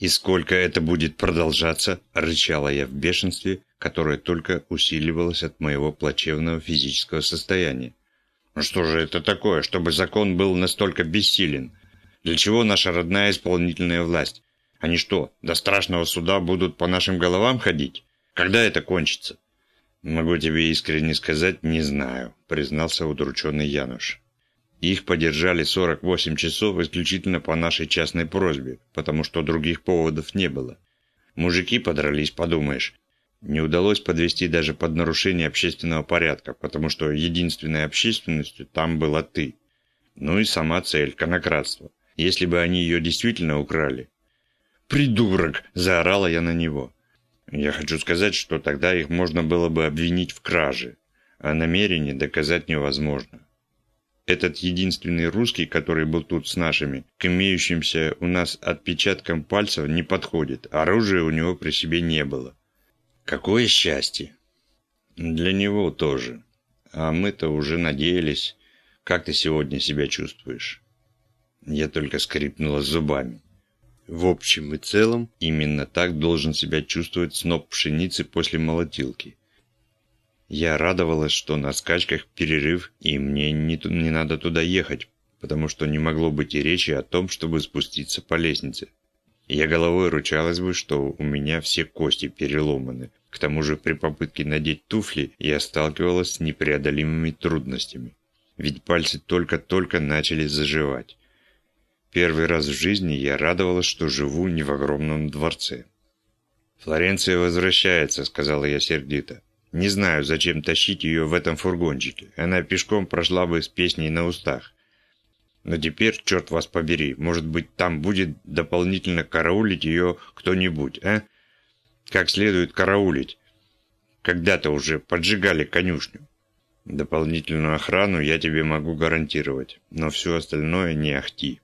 «И сколько это будет продолжаться?» – рычала я в бешенстве, которое только усиливалось от моего плачевного физического состояния. «Ну что же это такое, чтобы закон был настолько бессилен? Для чего наша родная исполнительная власть? Они что, до страшного суда будут по нашим головам ходить? Когда это кончится?» «Могу тебе искренне сказать, не знаю», – признался удрученный Януш. Их подержали 48 часов исключительно по нашей частной просьбе, потому что других поводов не было. Мужики подрались, подумаешь. Не удалось подвести даже под нарушение общественного порядка, потому что единственной общественностью там была ты. Ну и сама цель – конократство. Если бы они ее действительно украли. «Придурок!» – заорала я на него. Я хочу сказать, что тогда их можно было бы обвинить в краже, а намерение доказать невозможно. Этот единственный русский, который был тут с нашими, к имеющимся у нас отпечаткам пальцев не подходит. Оружия у него при себе не было. Какое счастье! Для него тоже. А мы-то уже надеялись. Как ты сегодня себя чувствуешь? Я только скрипнула зубами. В общем и целом, именно так должен себя чувствовать сноп пшеницы после молотилки. Я радовалась, что на скачках перерыв, и мне не, не надо туда ехать, потому что не могло быть и речи о том, чтобы спуститься по лестнице. Я головой ручалась бы, что у меня все кости переломаны. К тому же при попытке надеть туфли я сталкивалась с непреодолимыми трудностями. Ведь пальцы только-только начали заживать. Первый раз в жизни я радовалась, что живу не в огромном дворце. «Флоренция возвращается», — сказала я сердито. Не знаю, зачем тащить ее в этом фургончике. Она пешком прошла бы с песней на устах. Но теперь, черт вас побери, может быть, там будет дополнительно караулить ее кто-нибудь, а? Как следует караулить. Когда-то уже поджигали конюшню. Дополнительную охрану я тебе могу гарантировать, но все остальное не ахти.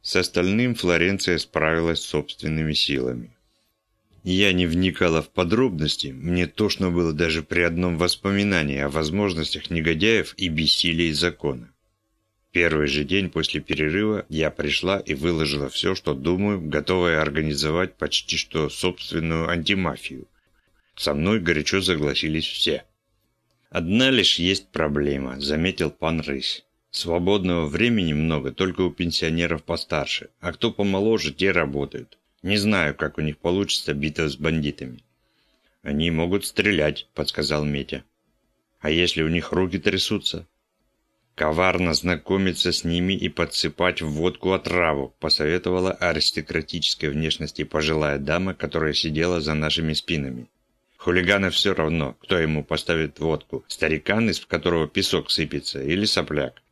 С остальным Флоренция справилась собственными силами. Я не вникала в подробности, мне тошно было даже при одном воспоминании о возможностях негодяев и бессилии закона. Первый же день после перерыва я пришла и выложила все, что думаю, готовая организовать почти что собственную антимафию. Со мной горячо согласились все. «Одна лишь есть проблема», – заметил пан Рысь. «Свободного времени много только у пенсионеров постарше, а кто помоложе, те работают. Не знаю, как у них получится битва с бандитами. Они могут стрелять, подсказал Метя. А если у них руки трясутся? Коварно знакомиться с ними и подсыпать в водку отраву, посоветовала аристократической внешности пожилая дама, которая сидела за нашими спинами. Хулигана все равно, кто ему поставит водку, старикан, из которого песок сыпется, или сопляк.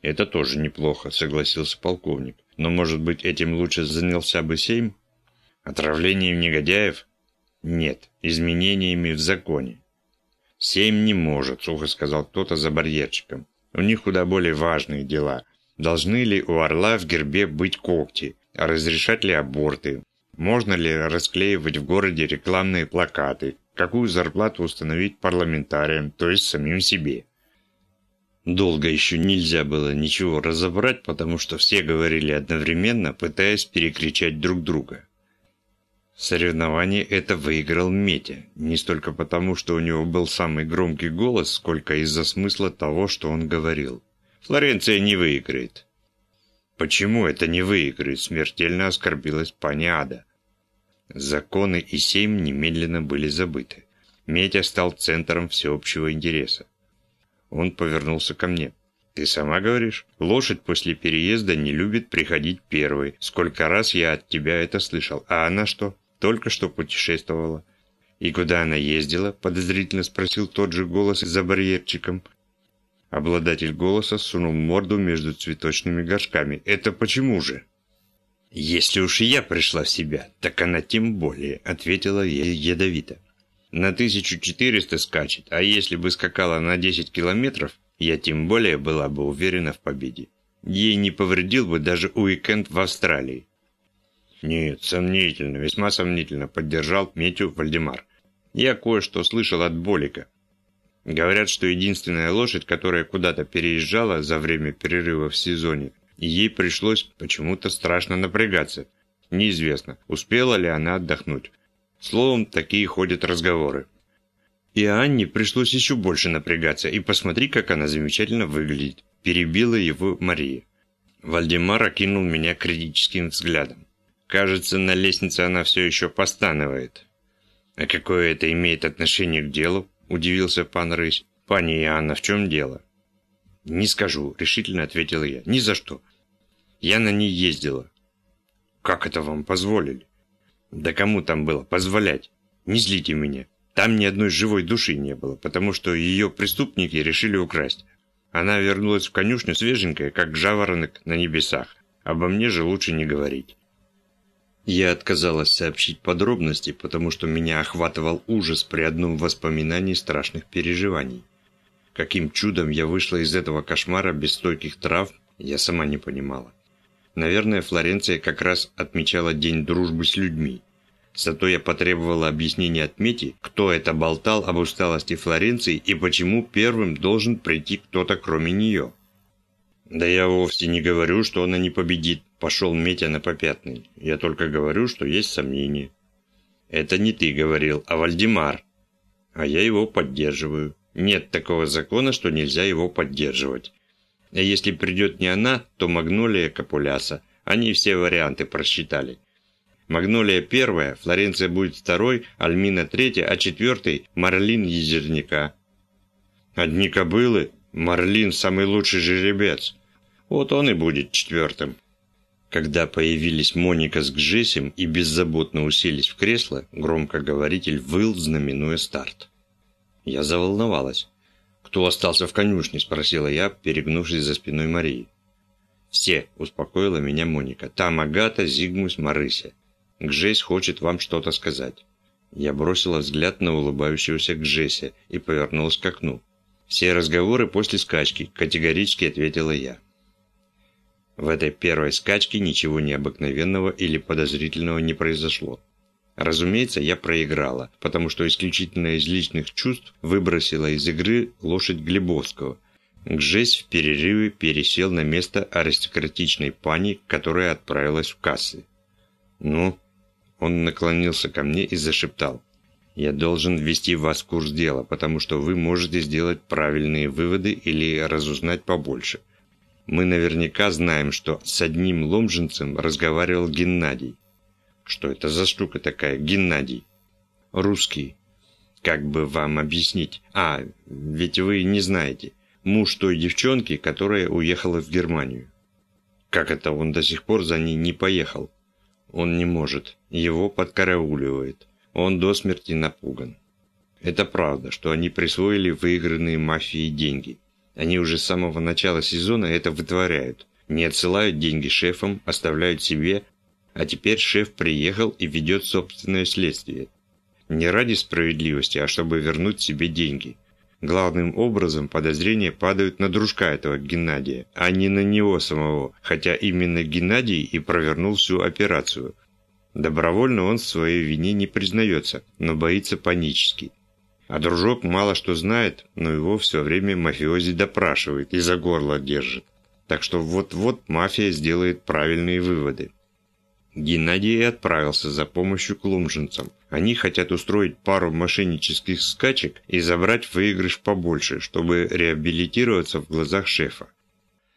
Это тоже неплохо, согласился полковник. Но, может быть, этим лучше занялся бы Сейм? Отравлением негодяев? Нет, изменениями в законе. Семь не может, сухо сказал кто-то за барьерчиком. У них куда более важные дела. Должны ли у орла в гербе быть когти? А разрешать ли аборты? Можно ли расклеивать в городе рекламные плакаты? Какую зарплату установить парламентариям, то есть самим себе? Долго еще нельзя было ничего разобрать, потому что все говорили одновременно, пытаясь перекричать друг друга. Соревнование это выиграл Метя, не столько потому, что у него был самый громкий голос, сколько из-за смысла того, что он говорил. Флоренция не выиграет. Почему это не выиграет, смертельно оскорбилась пани Ада. Законы и семь немедленно были забыты. Метя стал центром всеобщего интереса. Он повернулся ко мне. «Ты сама говоришь? Лошадь после переезда не любит приходить первой. Сколько раз я от тебя это слышал. А она что?» Только что путешествовала. «И куда она ездила?» – подозрительно спросил тот же голос за барьерчиком. Обладатель голоса сунул морду между цветочными горшками. «Это почему же?» «Если уж и я пришла в себя, так она тем более», – ответила я ядовито. «На 1400 скачет, а если бы скакала на 10 километров, я тем более была бы уверена в победе. Ей не повредил бы даже уикенд в Австралии. «Нет, сомнительно, весьма сомнительно», – поддержал Метю Вальдемар. «Я кое-что слышал от Болика. Говорят, что единственная лошадь, которая куда-то переезжала за время перерыва в сезоне, ей пришлось почему-то страшно напрягаться. Неизвестно, успела ли она отдохнуть. Словом, такие ходят разговоры. И Анне пришлось еще больше напрягаться, и посмотри, как она замечательно выглядит. Перебила его Мария. Вальдемар окинул меня критическим взглядом. Кажется, на лестнице она все еще постанывает. А какое это имеет отношение к делу? Удивился пан Рысь. Пани Иоанна, в чем дело? Не скажу, решительно ответила я. Ни за что. Я на ней ездила. Как это вам позволили? Да кому там было позволять? Не злите меня. Там ни одной живой души не было, потому что ее преступники решили украсть. Она вернулась в конюшню свеженькая, как жаворонок на небесах. Обо мне же лучше не говорить. Я отказалась сообщить подробности, потому что меня охватывал ужас при одном воспоминании страшных переживаний. Каким чудом я вышла из этого кошмара без стойких трав, я сама не понимала. Наверное, Флоренция как раз отмечала День дружбы с людьми. Зато я потребовала объяснения от Мети, кто это болтал об усталости Флоренции и почему первым должен прийти кто-то кроме нее. «Да я вовсе не говорю, что она не победит», – пошел Метя на попятный. «Я только говорю, что есть сомнения». «Это не ты говорил, а Вальдемар». «А я его поддерживаю. Нет такого закона, что нельзя его поддерживать. А если придет не она, то Магнолия Капуляса. Они все варианты просчитали. Магнолия первая, Флоренция будет второй, Альмина третья, а четвертый – Марлин Езерняка. Одни кобылы, Марлин – самый лучший жеребец. Вот он и будет четвертым. Когда появились Моника с Гжесем и беззаботно уселись в кресло, громкоговоритель выл, знаменуя старт. Я заволновалась. «Кто остался в конюшне?» – спросила я, перегнувшись за спиной Марии. «Все», – успокоила меня Моника. «Там Агата, Зигмус, Марыся. Гжесь хочет вам что-то сказать». Я бросила взгляд на улыбающегося Гжеся и повернулась к окну. «Все разговоры после скачки», – категорически ответила я. В этой первой скачке ничего необыкновенного или подозрительного не произошло. Разумеется, я проиграла, потому что исключительно из личных чувств выбросила из игры лошадь Глебовского. Гжесь в перерыве пересел на место аристократичной пани, которая отправилась в кассы. «Ну?» Он наклонился ко мне и зашептал. «Я должен ввести вас в курс дела, потому что вы можете сделать правильные выводы или разузнать побольше. Мы наверняка знаем, что с одним ломжинцем разговаривал Геннадий. Что это за штука такая, Геннадий? Русский. Как бы вам объяснить? А, ведь вы не знаете. Муж той девчонки, которая уехала в Германию. Как это он до сих пор за ней не поехал? Он не может. Его подкарауливает. Он до смерти напуган. Это правда, что они присвоили выигранные мафией деньги. Они уже с самого начала сезона это вытворяют. Не отсылают деньги шефам, оставляют себе, а теперь шеф приехал и ведет собственное следствие. Не ради справедливости, а чтобы вернуть себе деньги. Главным образом подозрения падают на дружка этого Геннадия, а не на него самого, хотя именно Геннадий и провернул всю операцию. Добровольно он в своей вине не признается, но боится панически. А дружок мало что знает, но его все время мафиози допрашивает и за горло держит. Так что вот-вот мафия сделает правильные выводы. Геннадий отправился за помощью к лумжинцам. Они хотят устроить пару мошеннических скачек и забрать выигрыш побольше, чтобы реабилитироваться в глазах шефа.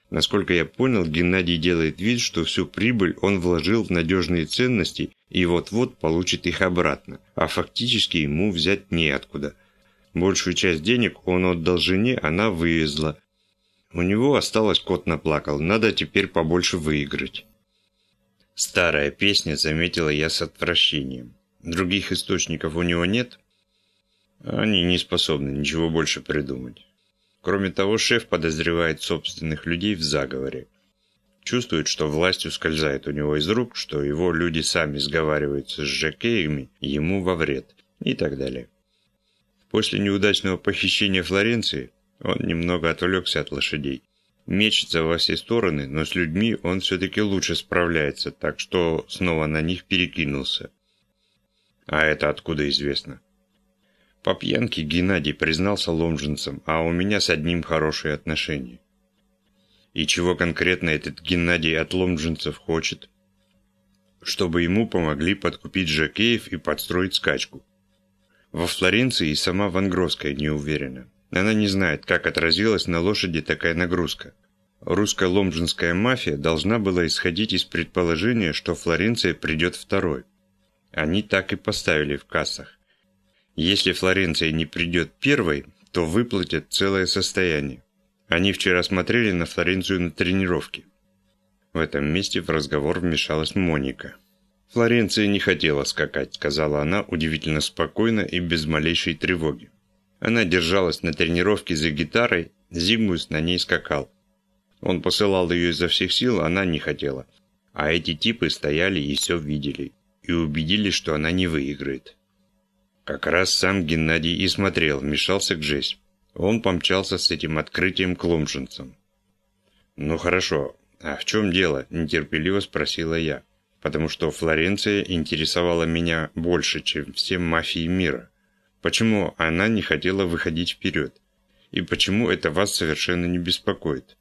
Насколько я понял, Геннадий делает вид, что всю прибыль он вложил в надежные ценности и вот-вот получит их обратно, а фактически ему взять неоткуда. Большую часть денег он отдал жене, она вывезла. У него осталось кот наплакал, надо теперь побольше выиграть. Старая песня, заметила я с отвращением. Других источников у него нет? Они не способны ничего больше придумать. Кроме того, шеф подозревает собственных людей в заговоре. Чувствует, что власть ускользает у него из рук, что его люди сами сговариваются с жакеями ему во вред и так далее. После неудачного похищения Флоренции он немного отвлекся от лошадей мечется во все стороны, но с людьми он все-таки лучше справляется, так что снова на них перекинулся. А это откуда известно? По пьянке Геннадий признался ломжинцем, а у меня с одним хорошие отношения. И чего конкретно этот Геннадий от ломжинцев хочет? чтобы ему помогли подкупить жокеев и подстроить скачку. Во Флоренции и сама Вангровская не уверена. Она не знает, как отразилась на лошади такая нагрузка. Русско-ломжинская мафия должна была исходить из предположения, что Флоренция придет второй. Они так и поставили в кассах. Если Флоренция не придет первой, то выплатят целое состояние. Они вчера смотрели на Флоренцию на тренировке. В этом месте в разговор вмешалась Моника. «Флоренция не хотела скакать», – сказала она удивительно спокойно и без малейшей тревоги. Она держалась на тренировке за гитарой, Зигмус на ней скакал. Он посылал ее изо всех сил, она не хотела. А эти типы стояли и все видели. И убедились, что она не выиграет. Как раз сам Геннадий и смотрел, вмешался к Жесть. Он помчался с этим открытием к ломжинцам. «Ну хорошо, а в чем дело?» – нетерпеливо спросила я. Потому что Флоренция интересовала меня больше, чем все мафии мира. Почему она не хотела выходить вперед? И почему это вас совершенно не беспокоит?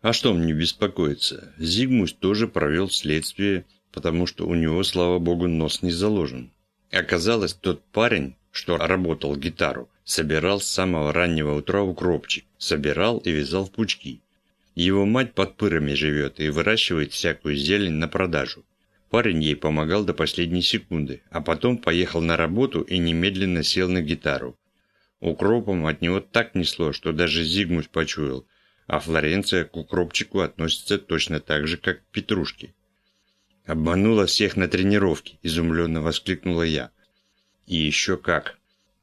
А что мне беспокоиться? Зигмунд тоже провел следствие, потому что у него, слава богу, нос не заложен. Оказалось, тот парень, что работал гитару, собирал с самого раннего утра укропчик, собирал и вязал в пучки. Его мать под пырами живет и выращивает всякую зелень на продажу. Парень ей помогал до последней секунды, а потом поехал на работу и немедленно сел на гитару. Укропом от него так несло, что даже Зигмунд почуял, а Флоренция к укропчику относится точно так же, как к петрушке. «Обманула всех на тренировке», – изумленно воскликнула я. «И еще как».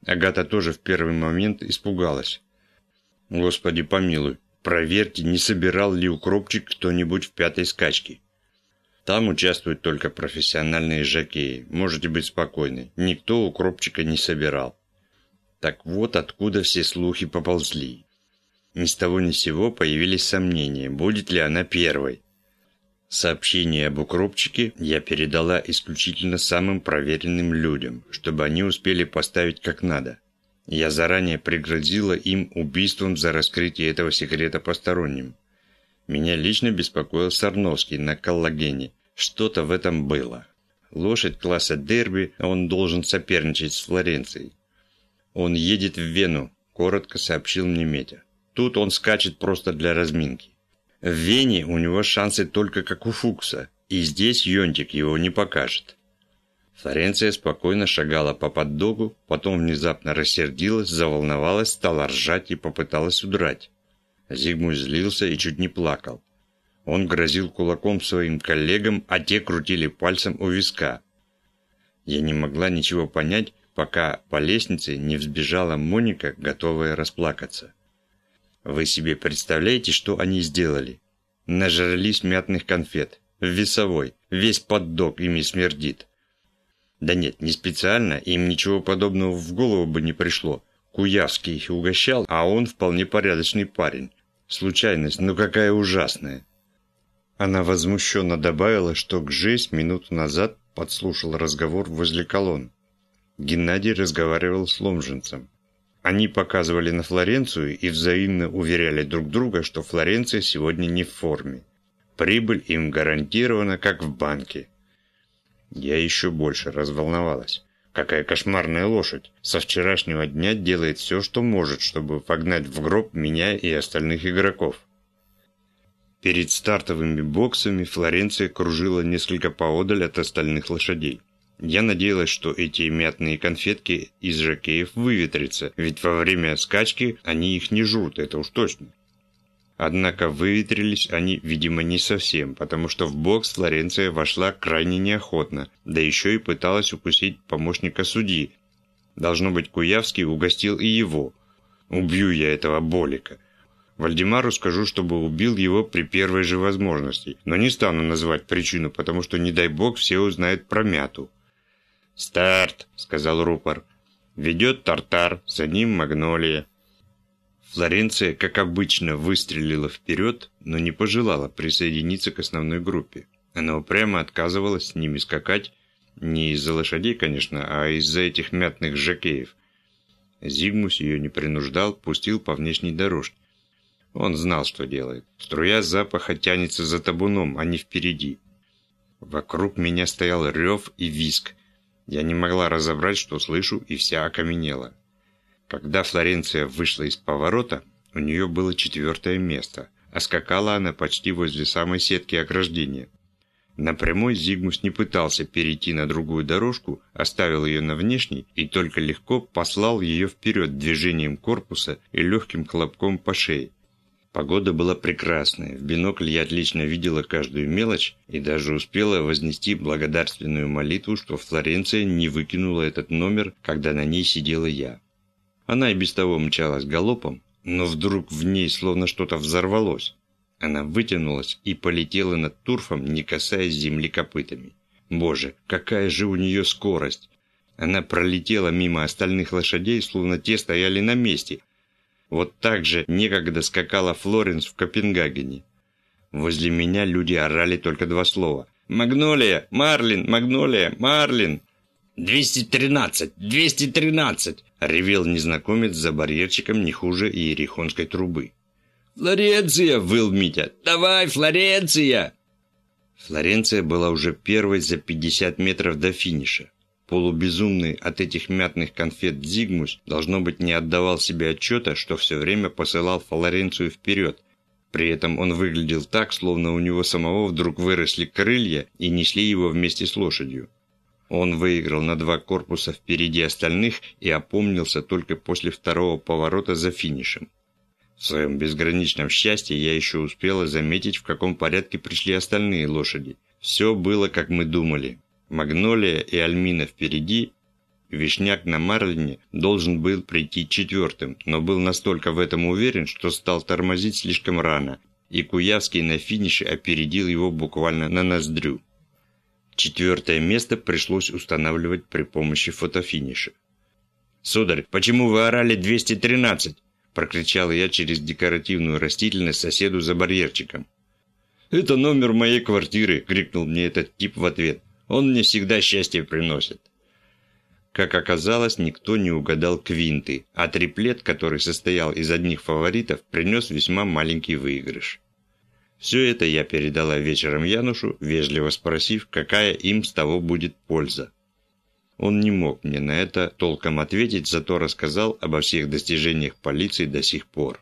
Агата тоже в первый момент испугалась. «Господи помилуй, проверьте, не собирал ли укропчик кто-нибудь в пятой скачке». Там участвуют только профессиональные жокеи. Можете быть спокойны. Никто укропчика не собирал. Так вот откуда все слухи поползли. Ни с того ни сего появились сомнения, будет ли она первой. Сообщение об укропчике я передала исключительно самым проверенным людям, чтобы они успели поставить как надо. Я заранее пригрозила им убийством за раскрытие этого секрета посторонним. Меня лично беспокоил Сарновский на коллагене. Что-то в этом было. Лошадь класса дерби, он должен соперничать с Флоренцией. Он едет в Вену, коротко сообщил мне Метя. Тут он скачет просто для разминки. В Вене у него шансы только как у Фукса, и здесь Йонтик его не покажет. Флоренция спокойно шагала по поддогу, потом внезапно рассердилась, заволновалась, стала ржать и попыталась удрать. Зигмунд злился и чуть не плакал. Он грозил кулаком своим коллегам, а те крутили пальцем у виска. Я не могла ничего понять, пока по лестнице не взбежала Моника, готовая расплакаться. Вы себе представляете, что они сделали? Нажрались мятных конфет. В весовой. Весь поддог ими смердит. Да нет, не специально, им ничего подобного в голову бы не пришло. Куявский их угощал, а он вполне порядочный парень. Случайность, ну какая ужасная. Она возмущенно добавила, что Гжесь минуту назад подслушал разговор возле колонн. Геннадий разговаривал с ломжинцем. Они показывали на Флоренцию и взаимно уверяли друг друга, что Флоренция сегодня не в форме. Прибыль им гарантирована, как в банке. Я еще больше разволновалась. Какая кошмарная лошадь. Со вчерашнего дня делает все, что может, чтобы погнать в гроб меня и остальных игроков. Перед стартовыми боксами Флоренция кружила несколько поодаль от остальных лошадей. Я надеялась, что эти мятные конфетки из жакеев выветрятся, ведь во время скачки они их не жрут, это уж точно. Однако выветрились они, видимо, не совсем, потому что в бокс Флоренция вошла крайне неохотно, да еще и пыталась укусить помощника судьи. Должно быть, Куявский угостил и его. Убью я этого болика. Вальдемару скажу, чтобы убил его при первой же возможности, но не стану называть причину, потому что, не дай бог, все узнают про мяту. «Старт!» — сказал рупор. «Ведет Тартар, за ним Магнолия». Флоренция, как обычно, выстрелила вперед, но не пожелала присоединиться к основной группе. Она упрямо отказывалась с ними скакать, не из-за лошадей, конечно, а из-за этих мятных жакеев. Зигмус ее не принуждал, пустил по внешней дорожке. Он знал, что делает. Струя запаха тянется за табуном, а не впереди. Вокруг меня стоял рев и виск. Я не могла разобрать, что слышу, и вся окаменела. Когда Флоренция вышла из поворота, у нее было четвертое место, а скакала она почти возле самой сетки ограждения. Напрямой Зигмус не пытался перейти на другую дорожку, оставил ее на внешней и только легко послал ее вперед движением корпуса и легким хлопком по шее. Погода была прекрасная, в бинокль я отлично видела каждую мелочь и даже успела вознести благодарственную молитву, что Флоренция не выкинула этот номер, когда на ней сидела я. Она и без того мчалась галопом, но вдруг в ней словно что-то взорвалось. Она вытянулась и полетела над турфом, не касаясь земли копытами. Боже, какая же у нее скорость! Она пролетела мимо остальных лошадей, словно те стояли на месте. Вот так же некогда скакала Флоренс в Копенгагене. Возле меня люди орали только два слова. «Магнолия! Марлин! Магнолия! Марлин!» «213! 213!» Ревел незнакомец за барьерчиком не хуже иерихонской трубы. «Флоренция!» – выл Митя. «Давай, Флоренция!» Флоренция была уже первой за 50 метров до финиша. Полубезумный от этих мятных конфет Зигмус, должно быть, не отдавал себе отчета, что все время посылал Флоренцию вперед. При этом он выглядел так, словно у него самого вдруг выросли крылья и несли его вместе с лошадью. Он выиграл на два корпуса впереди остальных и опомнился только после второго поворота за финишем. В своем безграничном счастье я еще успела заметить, в каком порядке пришли остальные лошади. Все было, как мы думали. Магнолия и Альмина впереди. Вишняк на Марлине должен был прийти четвертым, но был настолько в этом уверен, что стал тормозить слишком рано, и Куявский на финише опередил его буквально на ноздрю. Четвертое место пришлось устанавливать при помощи фотофиниша. «Сударь, почему вы орали 213?» – прокричал я через декоративную растительность соседу за барьерчиком. «Это номер моей квартиры!» – крикнул мне этот тип в ответ. «Он мне всегда счастье приносит!» Как оказалось, никто не угадал квинты, а триплет, который состоял из одних фаворитов, принес весьма маленький выигрыш. Все это я передала вечером Янушу, вежливо спросив, какая им с того будет польза. Он не мог мне на это толком ответить, зато рассказал обо всех достижениях полиции до сих пор.